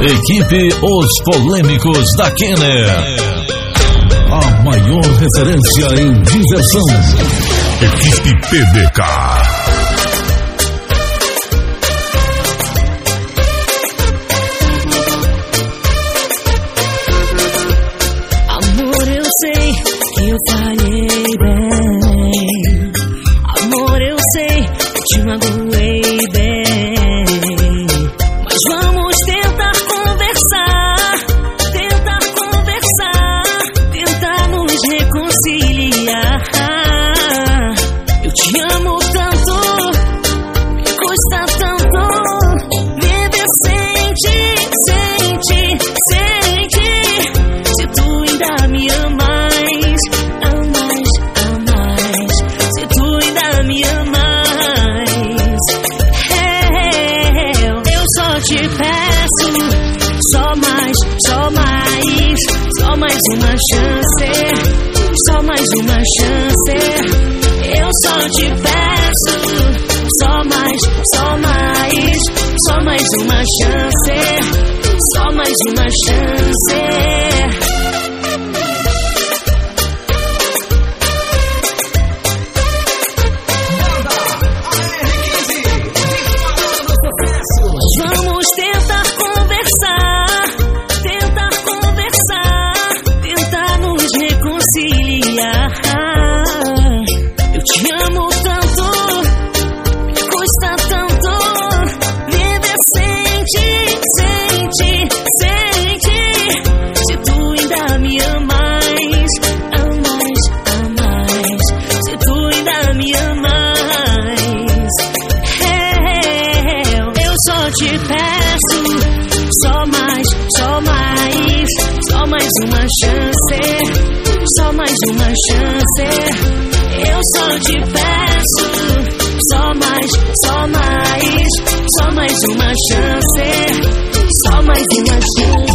Equipe Os Polêmicos da Kenner. A maior referência em diversão. Equipe PDK. is my shine. uma chance, só mais uma chance. Eu só te peço, só mais, só mais, só mais uma chance, só mais uma chance.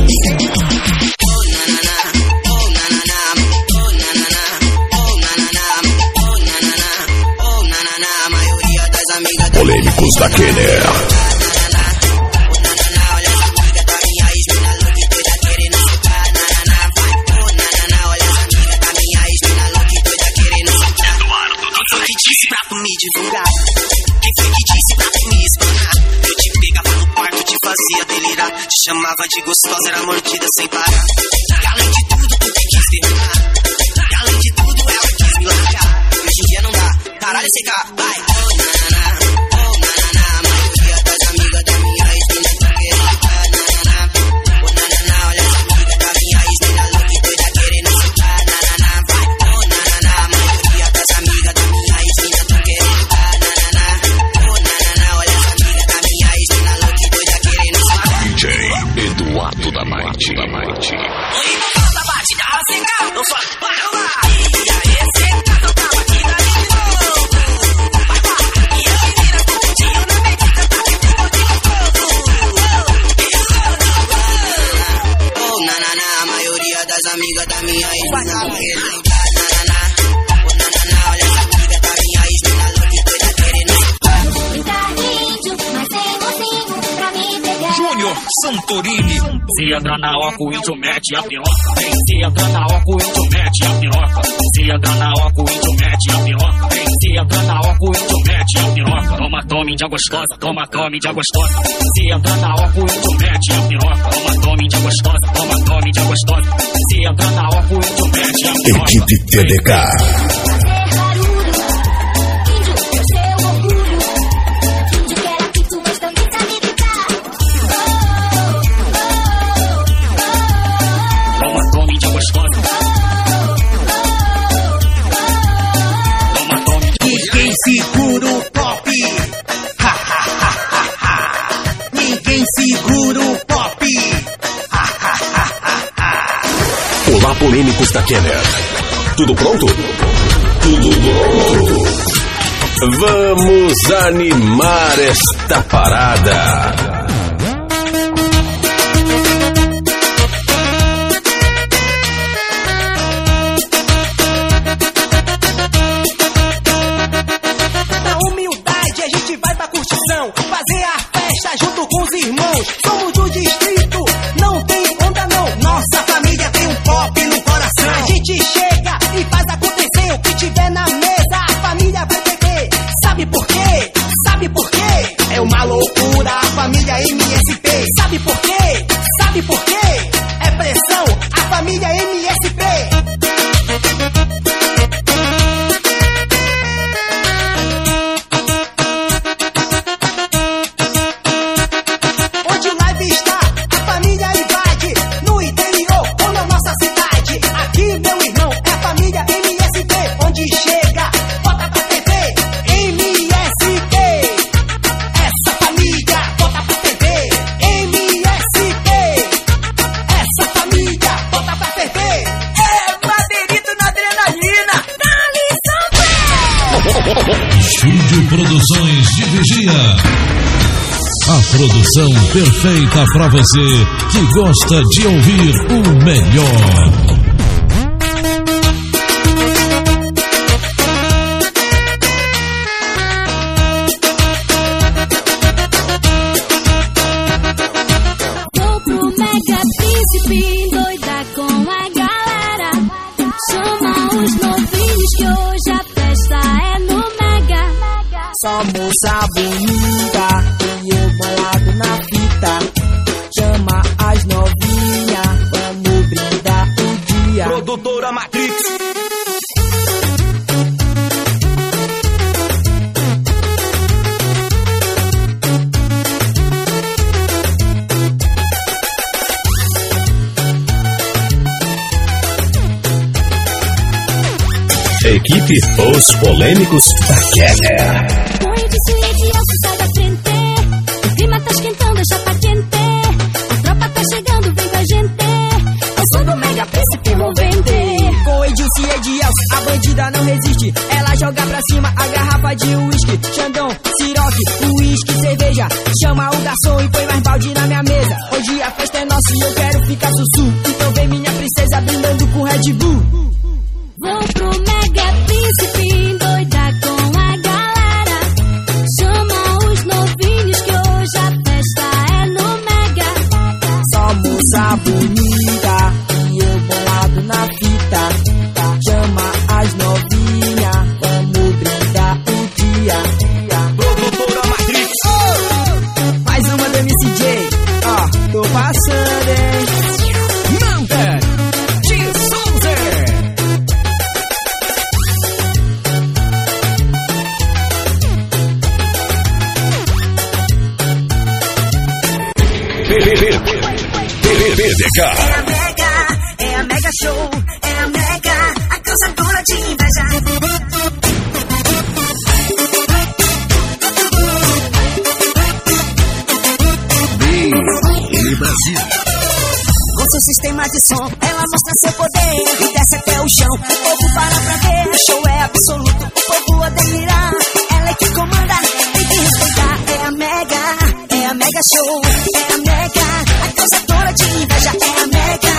Polêmicos da Kenner. tava de gostosa, era mordida sem parar. Óculos, índio mete a piroca. Se entra na óculos, índio mete a piroca. Se entra na óculos, índio mete a piroca. Se entra na óculos, índio mete a piroca. Toma, tome, de gostosa. Toma, tome, de gostosa. Se entra na óculos, índio mete a piroca. Toma, tome, de gostosa. Toma, tome, de gostosa. Se entra na óculos, índio mete a piroca. Equipe TDK. Polêmicos da Kenner. Tudo pronto? Tudo pronto. Vamos animar esta parada. Produção perfeita para você que gosta de ouvir o melhor. Vou pro Mega Príncipe, doida com a galera. Os Polêmicos da Keller. Põe de suia de alça, sai da frente. O clima tá esquentando, já tá quente. A tropa tá chegando, vem com a gente. Eu sou do Mega Príncipe envolvente. Com Edilce e Edielce, a bandida não resiste. Ela joga pra cima a garrafa de uísque. Xandão, siroque, uísque, cerveja. Chama o garçom e põe mais balde na minha mesa. Hoje a festa é nossa e eu quero ficar sussu. Então vem minha princesa brindando com Red Bull. Vou pro Mega Príncipe, doida de som, ela mostra seu poder e desce até o chão. O povo para pra ver, show é absoluto, o povo a delirar. Ela é que comanda, tem que respeitar. É a Mega, é a Mega Show, é a Mega, a causadora de inveja. É a Mega,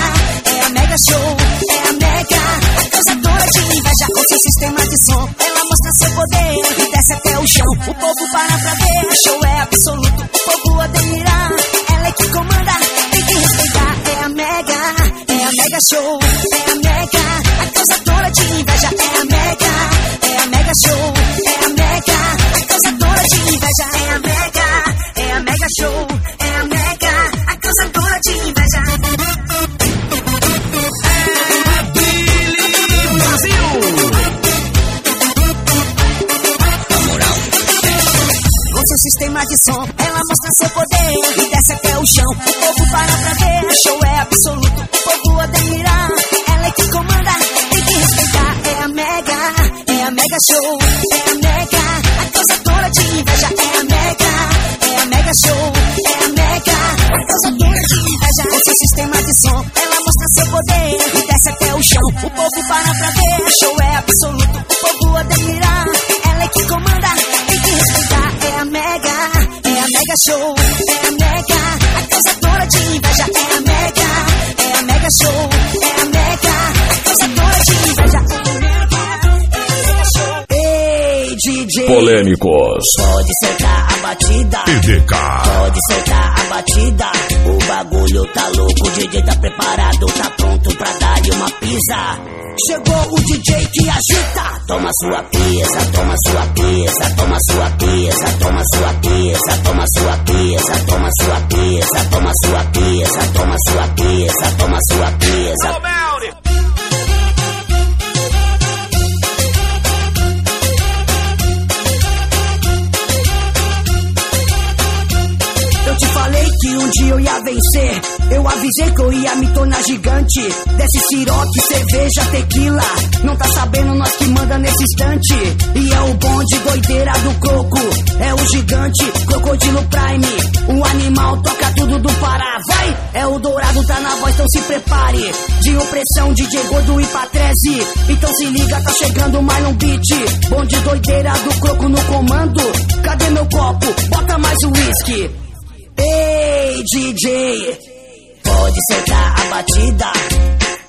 é a Mega Show, é a Mega, a causadora de inveja. Com seu sistema de som, ela mostra seu poder e desce até o chão. O povo para pra ver, show é absoluto, o povo a delirar. soul. É a Mega Show, é a Mega, a causadora de inveja. É a Mega, é a Mega Show, é a Mega, a causadora de inveja. Com seu sistema de som, ela mostra seu poder desce até o chão. O povo para pra ver, o show é absoluto, o povo a delirar. Ela é que comanda, tem que respeitar. É a Mega, é a Mega Show, é a Mega, a causadora de inveja. É a Mega, é a Mega Show, é a Mega, a causadora de inveja. DJ, Polêmicos. pode sentar a batida. PDK. Pode soltar a batida. O bagulho tá louco, o DJ tá preparado, tá pronto pra dar-lhe uma pisa. Chegou o DJ que agita. Toma sua pisa, toma sua pisa, toma sua pisa, toma sua pisa, toma sua pisa, toma sua pisa, toma sua pisa, toma sua pisa, toma sua pisa. Que um dia eu ia vencer. Eu avisei que eu ia me tornar gigante. Desce siroque, cerveja, tequila. Não tá sabendo nós que manda nesse instante. E é o bonde doideira do croco. É o gigante, crocodilo prime. O animal toca tudo do Pará. Vai! É o dourado, tá na voz, então se prepare. De opressão, DJ gordo e patrese. Então se liga, tá chegando mais um beat. Bonde doideira do croco no comando. Cadê meu copo? Bota mais uísque. Ei, DJ, pode soltar a batida.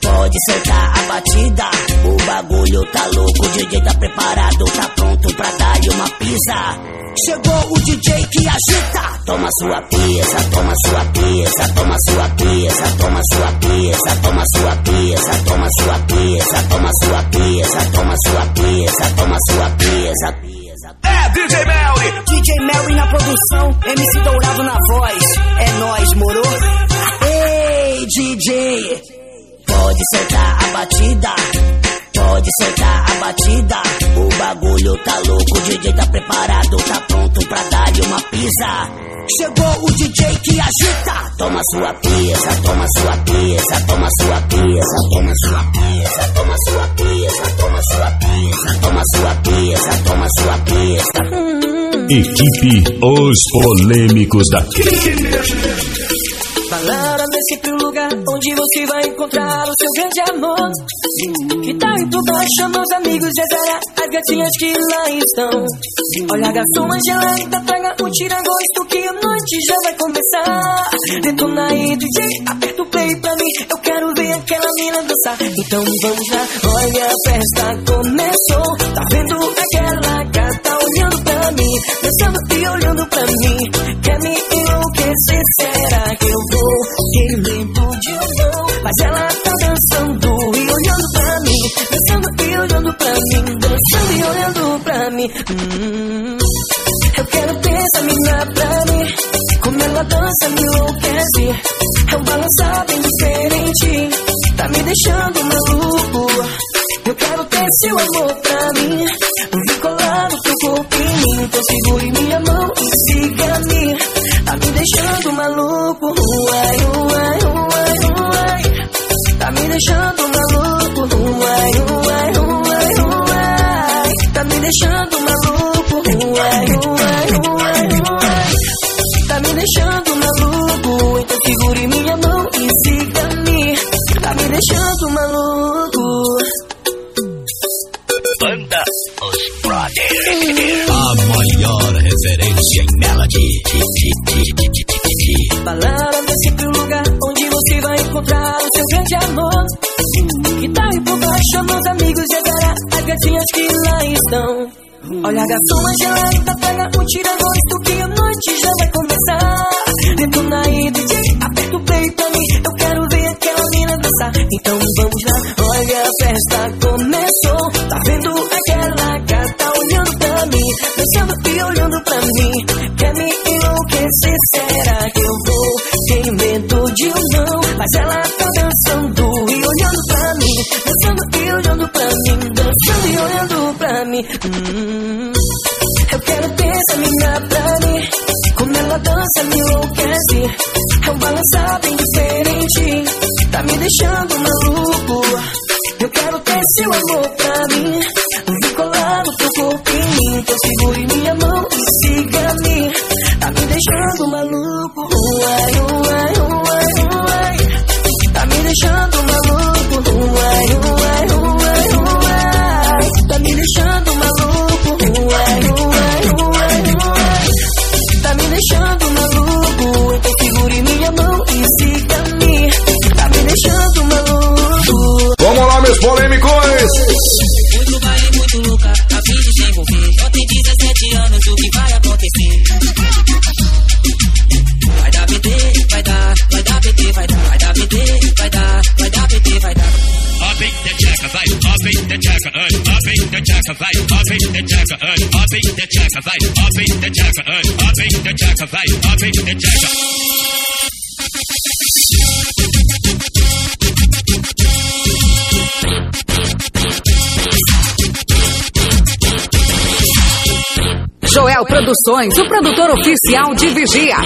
Pode soltar a batida. O bagulho tá louco, o DJ tá preparado, tá pronto pra dar-lhe uma pisa. Chegou o DJ que agita. Toma sua pisa, toma sua pisa, toma sua pisa, toma sua pisa, toma sua pisa, toma sua pisa, toma sua pisa, toma sua pisa, toma sua pisa. É DJ Melly. Mary na produção, MC Dourado na voz. É nóis, moro? Ei, DJ, pode soltar a batida. Pode soltar a batida. O bagulho tá louco, o DJ tá preparado, tá pronto pra dar-lhe uma pisa. Chegou o DJ que agita. Toma sua pisa, toma sua pisa, toma sua pisa, toma sua pisa, toma sua pisa, toma sua pisa, Equipe Os Polêmicos da Balada é sempre o lugar onde você vai encontrar o seu grande amor. Que tal ir baixo, chama os amigos e as gatinhas que lá estão. Olha a garçom Angelita, traga um tira-gosto que a noite já vai começar. Detona aí, DJ, aperta o play pra mim. Eu quero ver aquela mina dançar. Então vamos lá, olha a festa começou. Tá vendo aquela gata olhando pra mim, dançando e olhando pra mim. Quer me enlouquecer? Será que deixando maluco. Uai, uai, uai, uai. Tá me deixando maluco. Então segure minha mão e siga-me. Tá me deixando maluco. Banda Os Brothers. A maior referência em melody. Balada é sempre o lugar onde você vai encontrar o seu grande amor. Tá aí por baixo, chama os amigos e agora as gatinhas solidão. Olha, garçom, Angélica, pega o tirador e der Jacker, ein Hobby, der Jacker, vai, Hobby, der Jacker, vai, Hobby, der Jacker. Joel Produções, o produtor oficial de Vigia.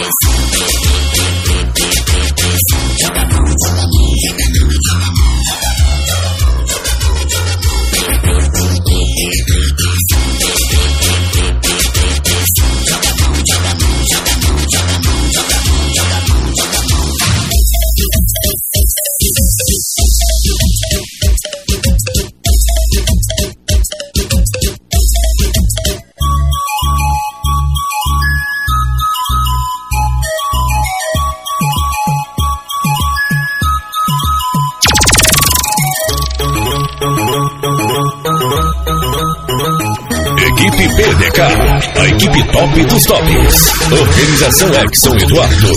Tops. Organização Exxon Eduardo.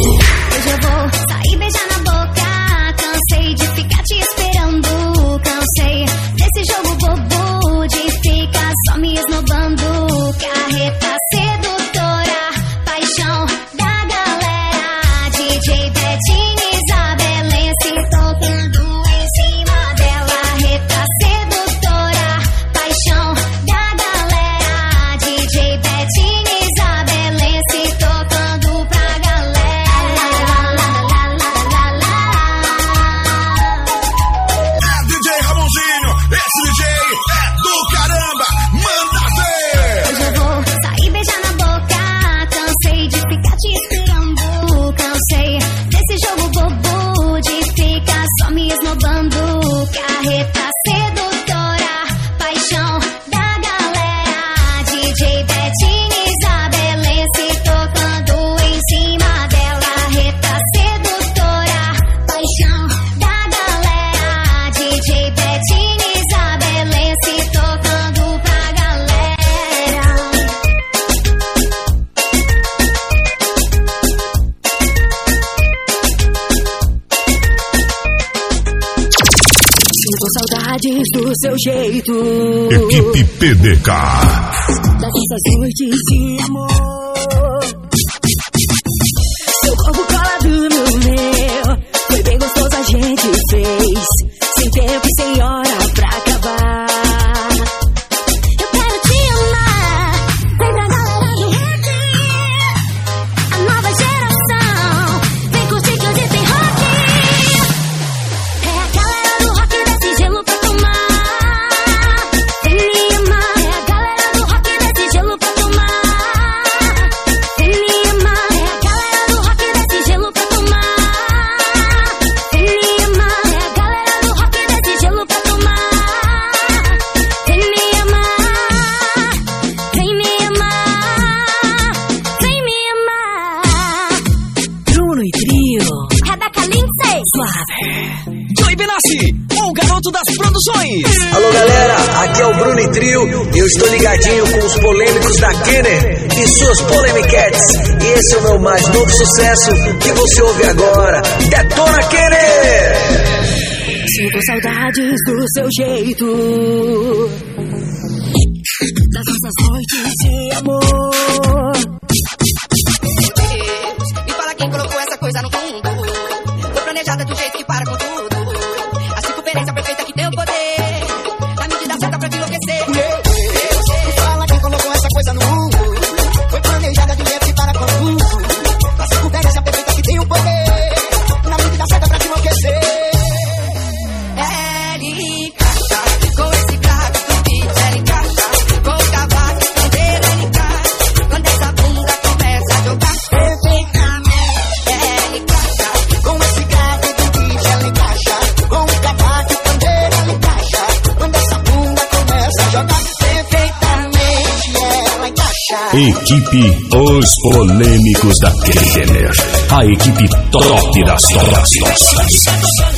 number. saudades do seu jeito. Equipe PDK. Dessas noites de amor. Seu corpo colado no meu. Foi bem gostoso, a gente fez. Esse é o meu mais novo sucesso que você ouve agora. Detona Querer! Sinto saudades do seu jeito, das nossas noites de amor. Equipe Os Polêmicos da Kentener. A equipe top das topas.